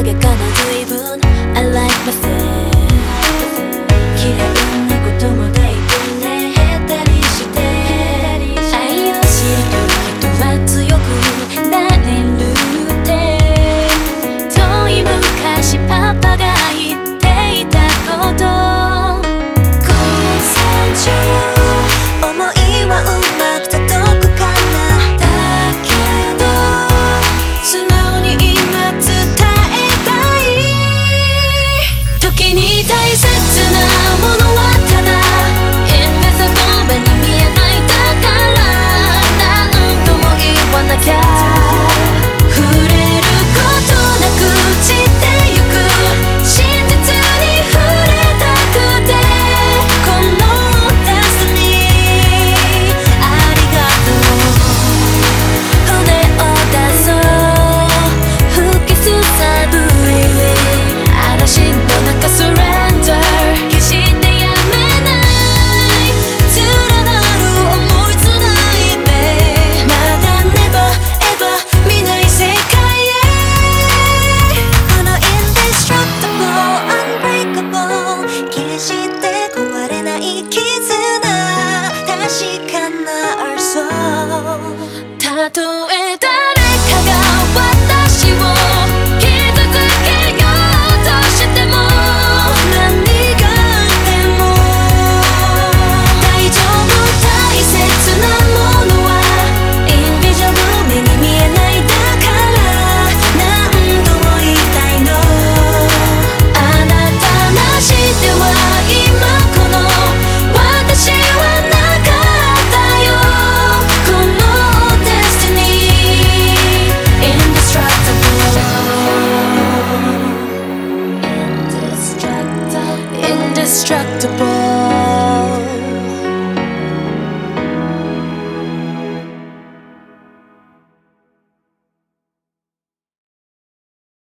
I like myself に大切なもの temps.